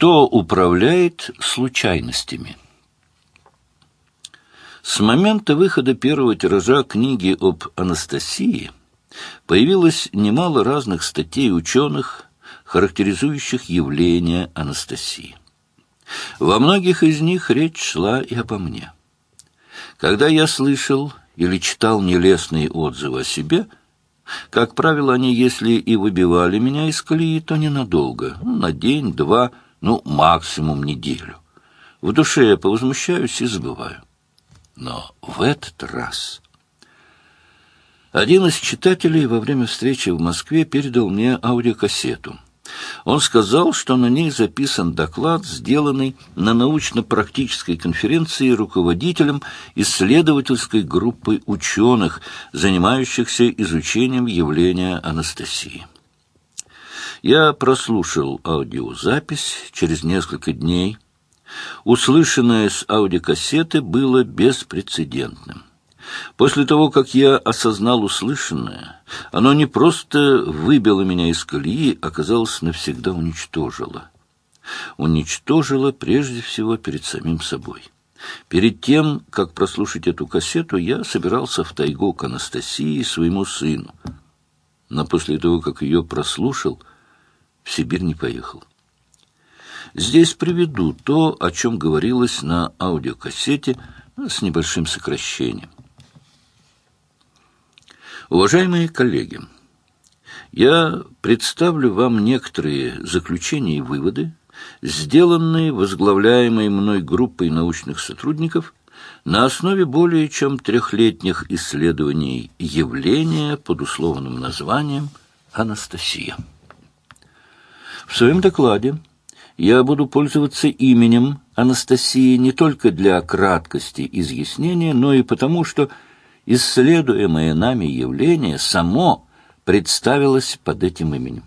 Кто управляет случайностями? С момента выхода первого тиража книги об Анастасии появилось немало разных статей ученых, характеризующих явление Анастасии. Во многих из них речь шла и обо мне. Когда я слышал или читал нелестные отзывы о себе, как правило, они, если и выбивали меня из колеи, то ненадолго, ну, на день, два, ну, максимум неделю. В душе я повозмущаюсь и забываю. Но в этот раз... Один из читателей во время встречи в Москве передал мне аудиокассету — он сказал, что на ней записан доклад, сделанный на научно-практической конференции руководителем исследовательской группы ученых, занимающихся изучением явления Анастасии. Я прослушал аудиозапись через несколько дней. Услышанное с аудиокассеты было беспрецедентным. После того, как я осознал услышанное, оно не просто выбило меня из колеи, а, казалось, навсегда уничтожило. Уничтожило прежде всего перед самим собой. Перед тем, как прослушать эту кассету, я собирался в тайгу к Анастасии, своему сыну. Но после того, как ее прослушал, в Сибирь не поехал. Здесь приведу то, о чем говорилось на аудиокассете с небольшим сокращением. Уважаемые коллеги, я представлю вам некоторые заключения и выводы, сделанные возглавляемой мной группой научных сотрудников на основе более чем трехлетних исследований явления под условным названием «Анастасия». В своем докладе я буду пользоваться именем Анастасии не только для краткости изъяснения, но и потому, что исследуемое нами явление само представилось под этим именем.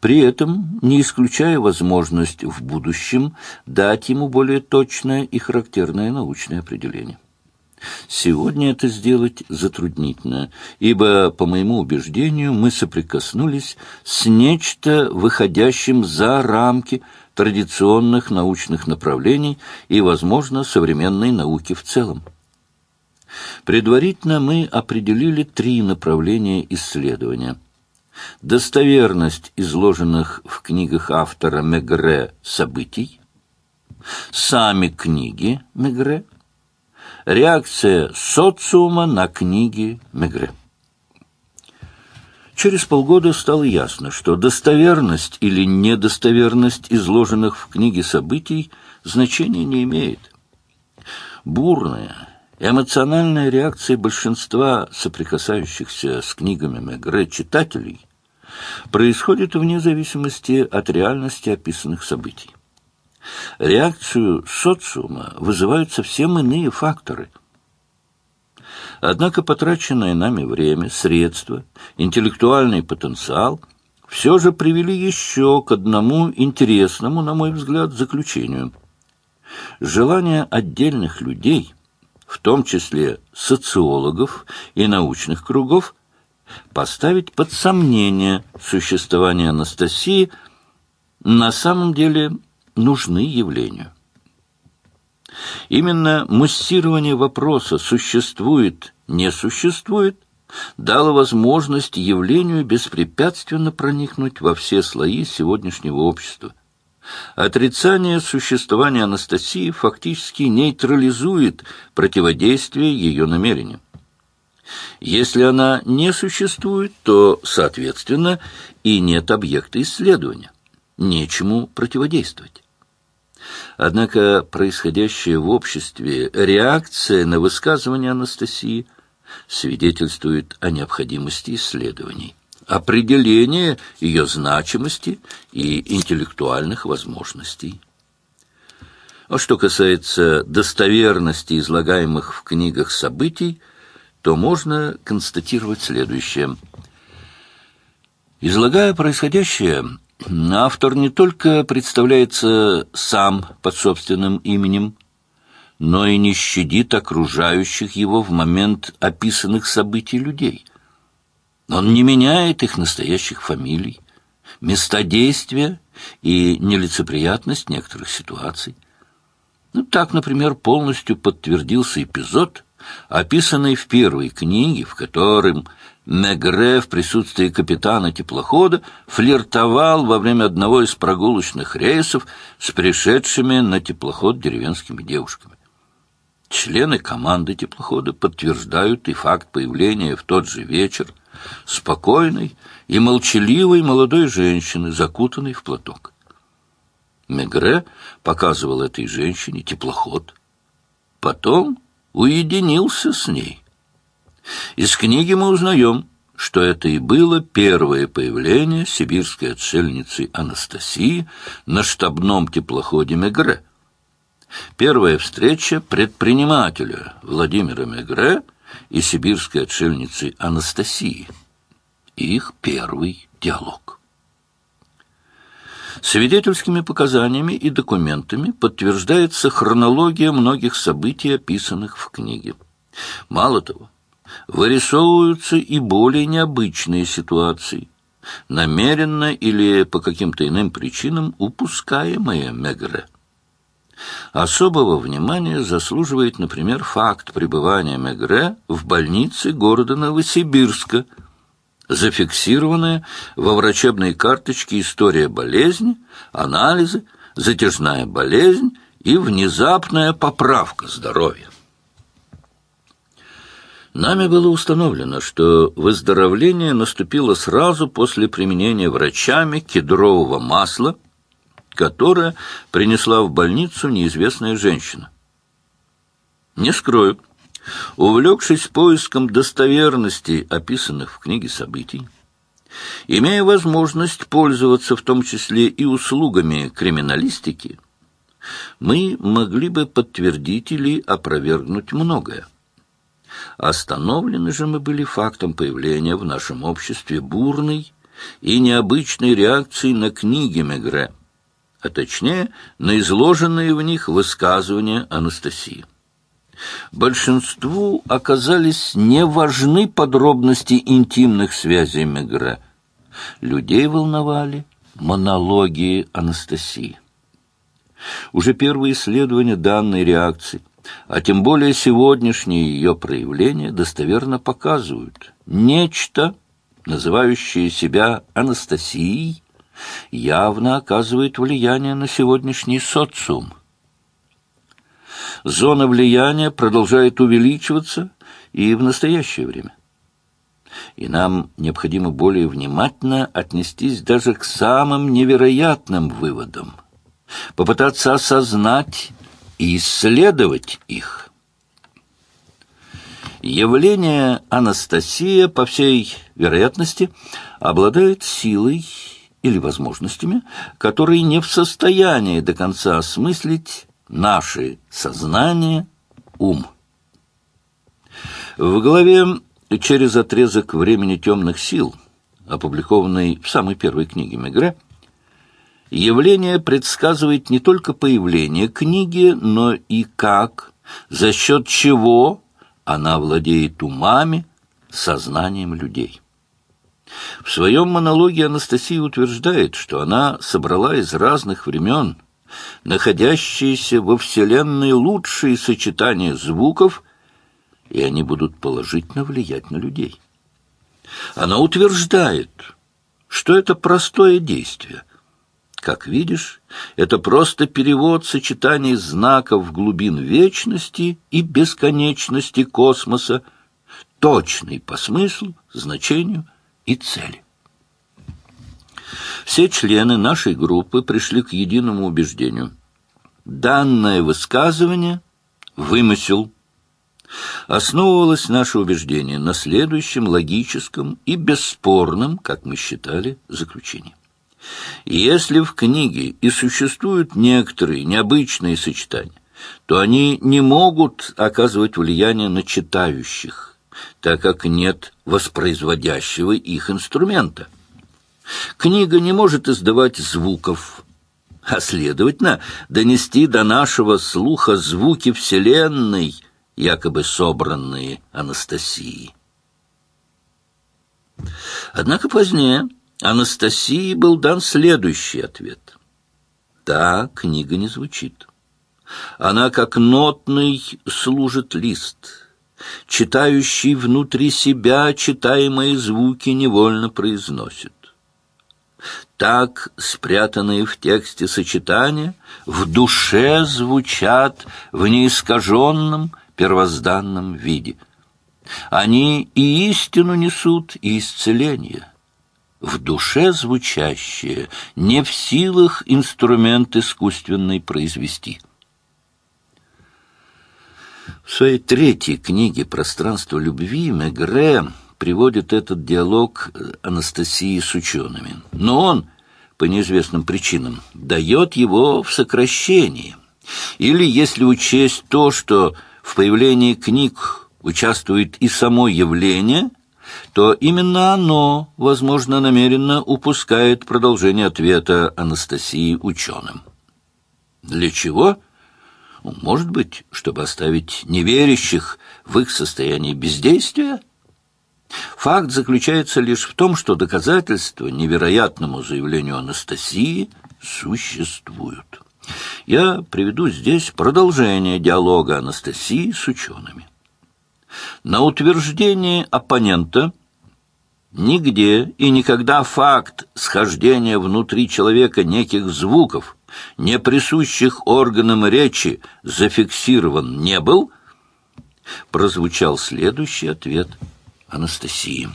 При этом не исключая возможность в будущем дать ему более точное и характерное научное определение. Сегодня это сделать затруднительно, ибо, по моему убеждению, мы соприкоснулись с нечто выходящим за рамки традиционных научных направлений и, возможно, современной науки в целом. Предварительно мы определили три направления исследования. Достоверность изложенных в книгах автора Мегре событий, сами книги Мегре, реакция социума на книги Мегре. Через полгода стало ясно, что достоверность или недостоверность изложенных в книге событий значения не имеет. Бурная, Эмоциональная реакция большинства соприкасающихся с книгами Мегре читателей происходит вне зависимости от реальности описанных событий. Реакцию социума вызывают совсем иные факторы. Однако потраченное нами время, средства, интеллектуальный потенциал все же привели еще к одному интересному, на мой взгляд, заключению. Желание отдельных людей – в том числе социологов и научных кругов, поставить под сомнение существование Анастасии на самом деле нужны явлению. Именно муссирование вопроса «существует, не существует» дало возможность явлению беспрепятственно проникнуть во все слои сегодняшнего общества – Отрицание существования Анастасии фактически нейтрализует противодействие ее намерениям. Если она не существует, то, соответственно, и нет объекта исследования. Нечему противодействовать. Однако происходящая в обществе реакция на высказывание Анастасии свидетельствует о необходимости исследований определение ее значимости и интеллектуальных возможностей. А что касается достоверности излагаемых в книгах событий, то можно констатировать следующее. Излагая происходящее, автор не только представляется сам под собственным именем, но и не щадит окружающих его в момент описанных событий людей – он не меняет их настоящих фамилий, места действия и нелицеприятность некоторых ситуаций. Ну, так, например, полностью подтвердился эпизод, описанный в первой книге, в котором Мегре в присутствии капитана теплохода флиртовал во время одного из прогулочных рейсов с пришедшими на теплоход деревенскими девушками. Члены команды теплохода подтверждают и факт появления в тот же вечер спокойной и молчаливой молодой женщины, закутанной в платок. Мегре показывал этой женщине теплоход. Потом уединился с ней. Из книги мы узнаем, что это и было первое появление сибирской отшельницы Анастасии на штабном теплоходе Мегре. Первая встреча предпринимателя Владимира Мегре и сибирской отшельницы Анастасии. Их первый диалог. Свидетельскими показаниями и документами подтверждается хронология многих событий, описанных в книге. Мало того, вырисовываются и более необычные ситуации, намеренно или по каким-то иным причинам упускаемые Мегре. Особого внимания заслуживает, например, факт пребывания Мегре в больнице города Новосибирска, зафиксированная во врачебной карточке история болезни, анализы, затяжная болезнь и внезапная поправка здоровья. Нами было установлено, что выздоровление наступило сразу после применения врачами кедрового масла, которое принесла в больницу неизвестная женщина. Не скрою, увлекшись поиском достоверности описанных в книге событий, имея возможность пользоваться в том числе и услугами криминалистики, мы могли бы подтвердить или опровергнуть многое. Остановлены же мы были фактом появления в нашем обществе бурной и необычной реакции на книги Мегре, а точнее на изложенные в них высказывания Анастасии. Большинству оказались не важны подробности интимных связей Мегре. Людей волновали монологии Анастасии. Уже первые исследования данной реакции – а тем более сегодняшние ее проявления достоверно показывают нечто, называющее себя Анастасией, явно оказывает влияние на сегодняшний социум. Зона влияния продолжает увеличиваться и в настоящее время. И нам необходимо более внимательно отнестись даже к самым невероятным выводам, попытаться осознать и исследовать их. Явление Анастасия, по всей вероятности, обладает силой или возможностями, которые не в состоянии до конца осмыслить наши сознание, ум. В главе «Через отрезок времени темных сил», опубликованной в самой первой книге Мегре, Явление предсказывает не только появление книги, но и как, за счет чего она владеет умами, сознанием людей. В своем монологе Анастасия утверждает, что она собрала из разных времен находящиеся во Вселенной лучшие сочетания звуков, и они будут положительно влиять на людей. Она утверждает, что это простое действие – как видишь, это просто перевод сочетаний знаков глубин вечности и бесконечности космоса, точный по смыслу, значению и цели. Все члены нашей группы пришли к единому убеждению. Данное высказывание – вымысел. Основывалось наше убеждение на следующем логическом и бесспорном, как мы считали, заключении. Если в книге и существуют некоторые необычные сочетания, то они не могут оказывать влияние на читающих, так как нет воспроизводящего их инструмента. Книга не может издавать звуков, а, следовательно, донести до нашего слуха звуки Вселенной, якобы собранные Анастасией. Однако позднее Анастасии был дан следующий ответ. Да, книга не звучит. Она, как нотный, служит лист. Читающий внутри себя читаемые звуки невольно произносит. Так спрятанные в тексте сочетания в душе звучат в неискаженном первозданном виде. Они и истину несут, и исцеление. В душе звучащее, не в силах инструмент искусственный произвести. В своей третьей книге «Пространство любви» Мегре приводит этот диалог Анастасии с учеными. Но он, по неизвестным причинам, дает его в сокращении. Или, если учесть то, что в появлении книг участвует и само явление, то именно оно, возможно, намеренно упускает продолжение ответа Анастасии ученым. Для чего? Может быть, чтобы оставить неверящих в их состоянии бездействия? Факт заключается лишь в том, что доказательства невероятному заявлению Анастасии существуют. Я приведу здесь продолжение диалога Анастасии с учеными. На утверждение оппонента нигде и никогда факт схождения внутри человека неких звуков, не присущих органам речи, зафиксирован не был, прозвучал следующий ответ Анастасии.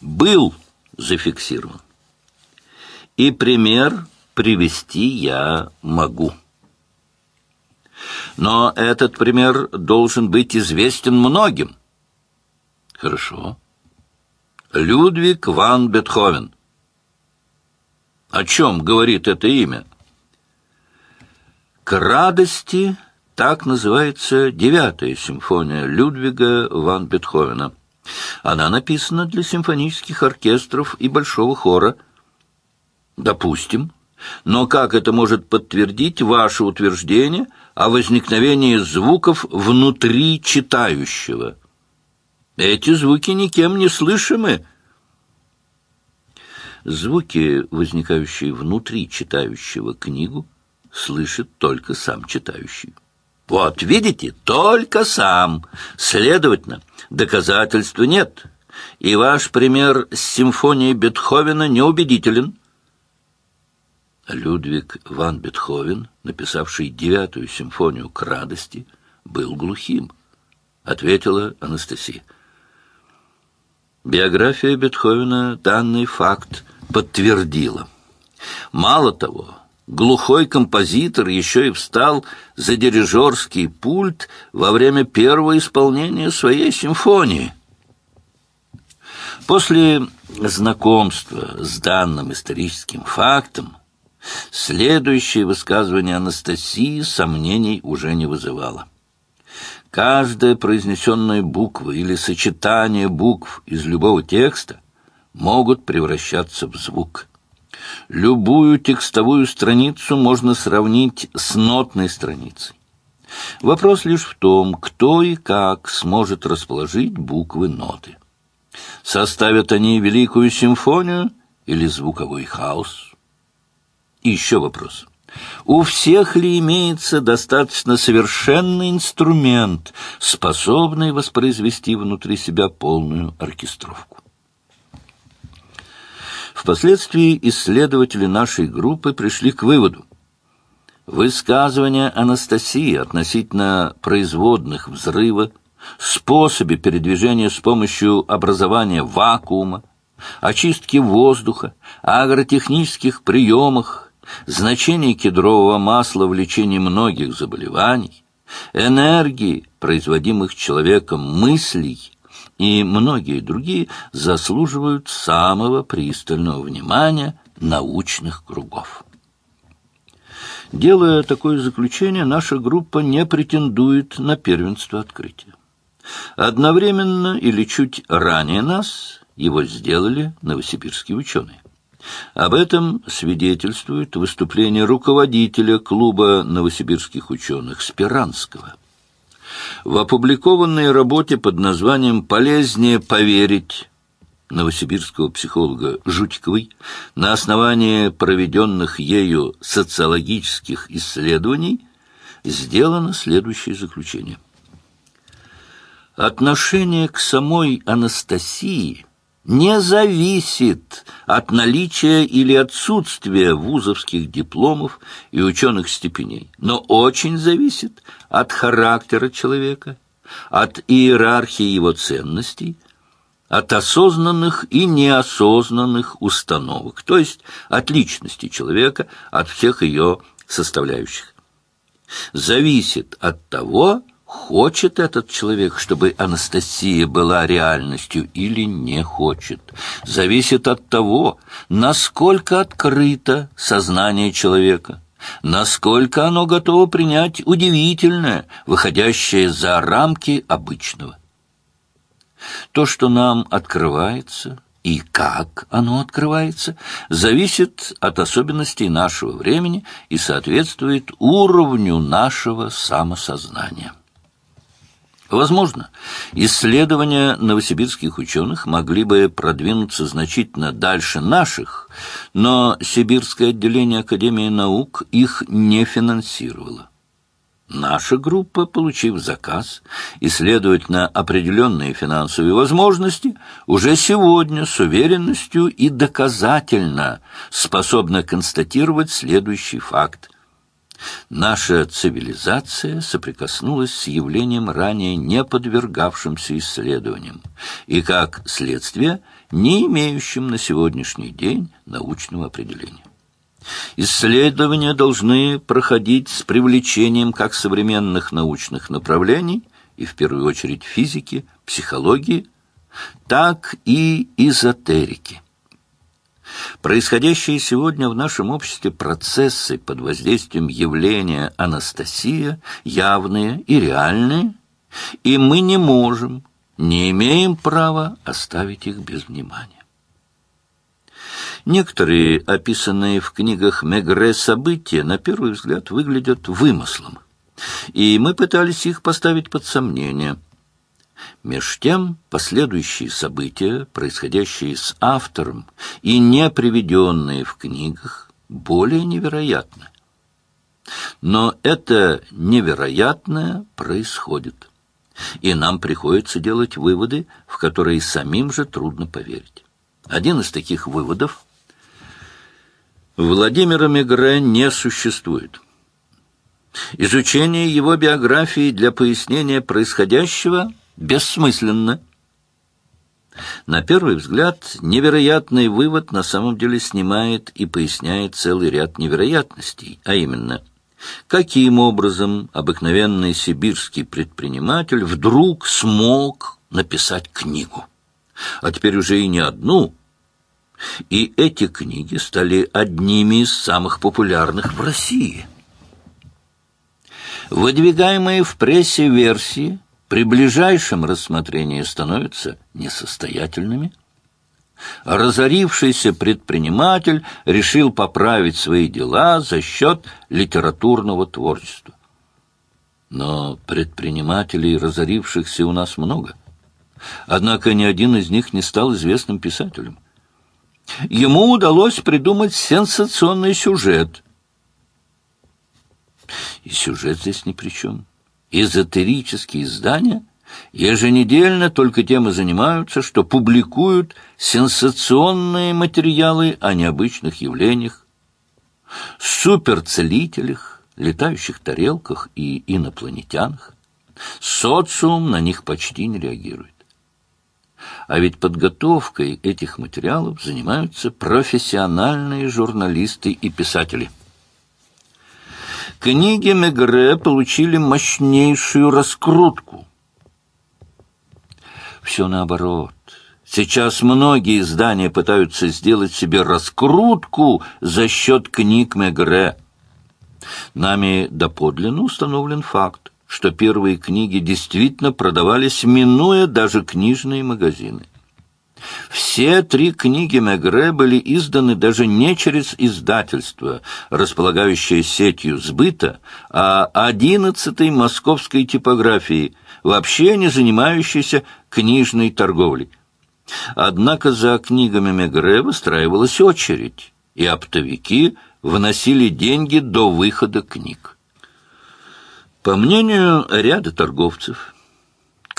Был зафиксирован. И пример привести я могу. Но этот пример должен быть известен многим. Хорошо. Людвиг ван Бетховен. О чем говорит это имя? К радости так называется девятая симфония Людвига ван Бетховена. Она написана для симфонических оркестров и большого хора. Допустим. Но как это может подтвердить ваше утверждение о возникновении звуков внутри читающего? Эти звуки никем не слышимы. Звуки, возникающие внутри читающего книгу, слышит только сам читающий. Вот, видите, только сам. Следовательно, доказательства нет. И ваш пример с симфонией Бетховена неубедителен. Людвиг ван Бетховен, написавший девятую симфонию к радости, был глухим, ответила Анастасия. Биография Бетховена данный факт подтвердила. Мало того, глухой композитор еще и встал за дирижерский пульт во время первого исполнения своей симфонии. После знакомства с данным историческим фактом Следующее высказывание Анастасии сомнений уже не вызывало. Каждая произнесенная буква или сочетание букв из любого текста могут превращаться в звук. Любую текстовую страницу можно сравнить с нотной страницей. Вопрос лишь в том, кто и как сможет расположить буквы ноты. Составят они великую симфонию или звуковой хаос? Еще вопрос. У всех ли имеется достаточно совершенный инструмент, способный воспроизвести внутри себя полную оркестровку? Впоследствии исследователи нашей группы пришли к выводу. Высказывания Анастасии относительно производных взрыва, способе передвижения с помощью образования вакуума, очистки воздуха, агротехнических приемах, значение кедрового масла в лечении многих заболеваний, энергии, производимых человеком мыслей и многие другие заслуживают самого пристального внимания научных кругов. Делая такое заключение, наша группа не претендует на первенство открытия. Одновременно или чуть ранее нас его сделали новосибирские ученые. Об этом свидетельствует выступление руководителя клуба новосибирских ученых Спиранского. В опубликованной работе под названием «Полезнее поверить» новосибирского психолога Жутиковой на основании проведенных ею социологических исследований сделано следующее заключение. Отношение к самой Анастасии не зависит от наличия или отсутствия вузовских дипломов и ученых степеней, но очень зависит от характера человека, от иерархии его ценностей, от осознанных и неосознанных установок, то есть от личности человека, от всех ее составляющих. Зависит от того, хочет этот человек, чтобы Анастасия была реальностью или не хочет. Зависит от того, насколько открыто сознание человека, насколько оно готово принять удивительное, выходящее за рамки обычного. То, что нам открывается, и как оно открывается, зависит от особенностей нашего времени и соответствует уровню нашего самосознания. Возможно, исследования новосибирских ученых могли бы продвинуться значительно дальше наших, но Сибирское отделение Академии наук их не финансировало. Наша группа, получив заказ и, следовательно, определенные финансовые возможности, уже сегодня с уверенностью и доказательно способна констатировать следующий факт. Наша цивилизация соприкоснулась с явлением, ранее не подвергавшимся исследованиям, и, как следствие, не имеющим на сегодняшний день научного определения. Исследования должны проходить с привлечением как современных научных направлений, и в первую очередь физики, психологии, так и эзотерики. Происходящие сегодня в нашем обществе процессы под воздействием явления Анастасия явные и реальные, и мы не можем, не имеем права оставить их без внимания. Некоторые описанные в книгах Мегре события на первый взгляд выглядят вымыслом, и мы пытались их поставить под сомнение. Меж тем последующие события, происходящие с автором и не приведенные в книгах, более невероятны. Но это невероятное происходит, и нам приходится делать выводы, в которые самим же трудно поверить. Один из таких выводов Владимира Мегре не существует. Изучение его биографии для пояснения происходящего бессмысленно. На первый взгляд, невероятный вывод на самом деле снимает и поясняет целый ряд невероятностей, а именно, каким образом обыкновенный сибирский предприниматель вдруг смог написать книгу. А теперь уже и не одну, и эти книги стали одними из самых популярных в России. Выдвигаемые в прессе версии при ближайшем рассмотрении становятся несостоятельными. Разорившийся предприниматель решил поправить свои дела за счет литературного творчества. Но предпринимателей, разорившихся, у нас много. Однако ни один из них не стал известным писателем. Ему удалось придумать сенсационный сюжет. И сюжет здесь ни при чем. Эзотерические издания еженедельно только тем и занимаются, что публикуют сенсационные материалы о необычных явлениях, суперцелителях, летающих тарелках и инопланетянах. Социум на них почти не реагирует. А ведь подготовкой этих материалов занимаются профессиональные журналисты и писатели. Книги Мегре получили мощнейшую раскрутку. Все наоборот. Сейчас многие издания пытаются сделать себе раскрутку за счет книг Мегре. Нами доподлинно установлен факт что первые книги действительно продавались, минуя даже книжные магазины. Все три книги Мегре были изданы даже не через издательство, располагающее сетью сбыта, а одиннадцатой московской типографии, вообще не занимающейся книжной торговлей. Однако за книгами Мегре выстраивалась очередь, и оптовики вносили деньги до выхода книг. По мнению ряда торговцев,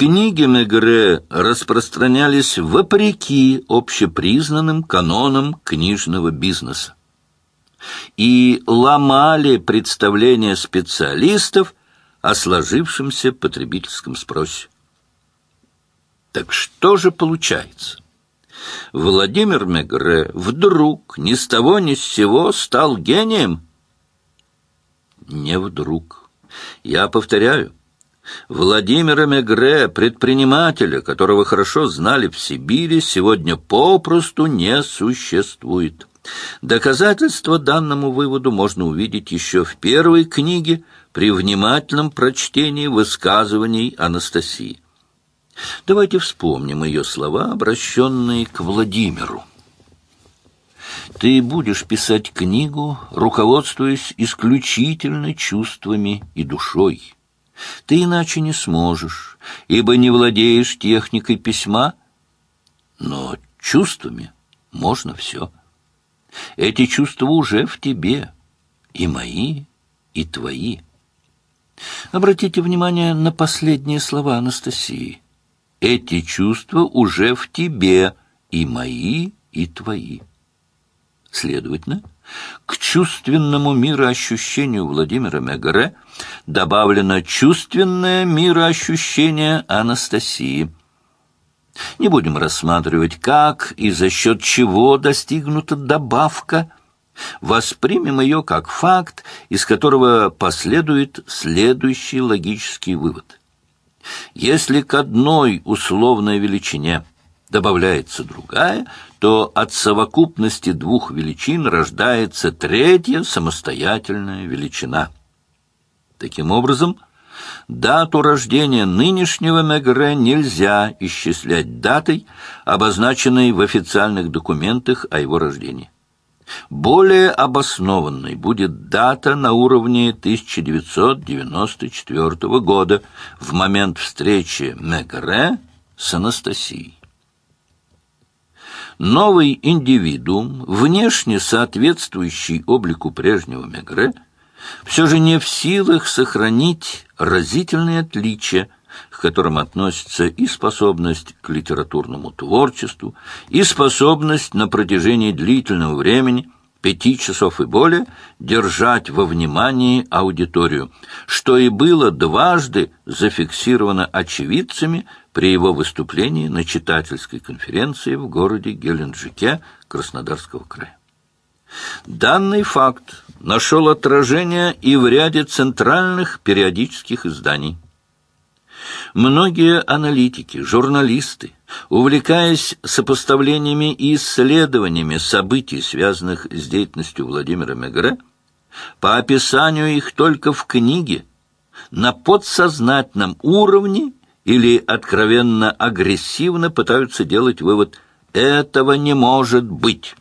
книги Мегре распространялись вопреки общепризнанным канонам книжного бизнеса и ломали представления специалистов о сложившемся потребительском спросе. Так что же получается? Владимир Мегре вдруг ни с того ни с сего стал гением? Не вдруг. Я повторяю, Владимира Мегре, предпринимателя, которого хорошо знали в Сибири, сегодня попросту не существует. Доказательства данному выводу можно увидеть еще в первой книге при внимательном прочтении высказываний Анастасии. Давайте вспомним ее слова, обращенные к Владимиру. «Ты будешь писать книгу, руководствуясь исключительно чувствами и душой. Ты иначе не сможешь, ибо не владеешь техникой письма, но чувствами можно все». Эти чувства уже в тебе, и мои, и твои. Обратите внимание на последние слова Анастасии. Эти чувства уже в тебе, и мои, и твои. Следовательно, к чувственному мироощущению Владимира Мегаре добавлено чувственное мироощущение Анастасии – не будем рассматривать, как и за счет чего достигнута добавка. Воспримем ее как факт, из которого последует следующий логический вывод. Если к одной условной величине добавляется другая, то от совокупности двух величин рождается третья самостоятельная величина. Таким образом, Дату рождения нынешнего Мегре нельзя исчислять датой, обозначенной в официальных документах о его рождении. Более обоснованной будет дата на уровне 1994 года, в момент встречи Мегре с Анастасией. Новый индивидуум, внешне соответствующий облику прежнего Мегре, все же не в силах сохранить разительные отличия, к которым относятся и способность к литературному творчеству, и способность на протяжении длительного времени, пяти часов и более, держать во внимании аудиторию, что и было дважды зафиксировано очевидцами при его выступлении на читательской конференции в городе Геленджике Краснодарского края. Данный факт нашел отражение и в ряде центральных периодических изданий. Многие аналитики, журналисты, увлекаясь сопоставлениями и исследованиями событий, связанных с деятельностью Владимира Мегре, по описанию их только в книге, на подсознательном уровне или откровенно агрессивно пытаются делать вывод «этого не может быть».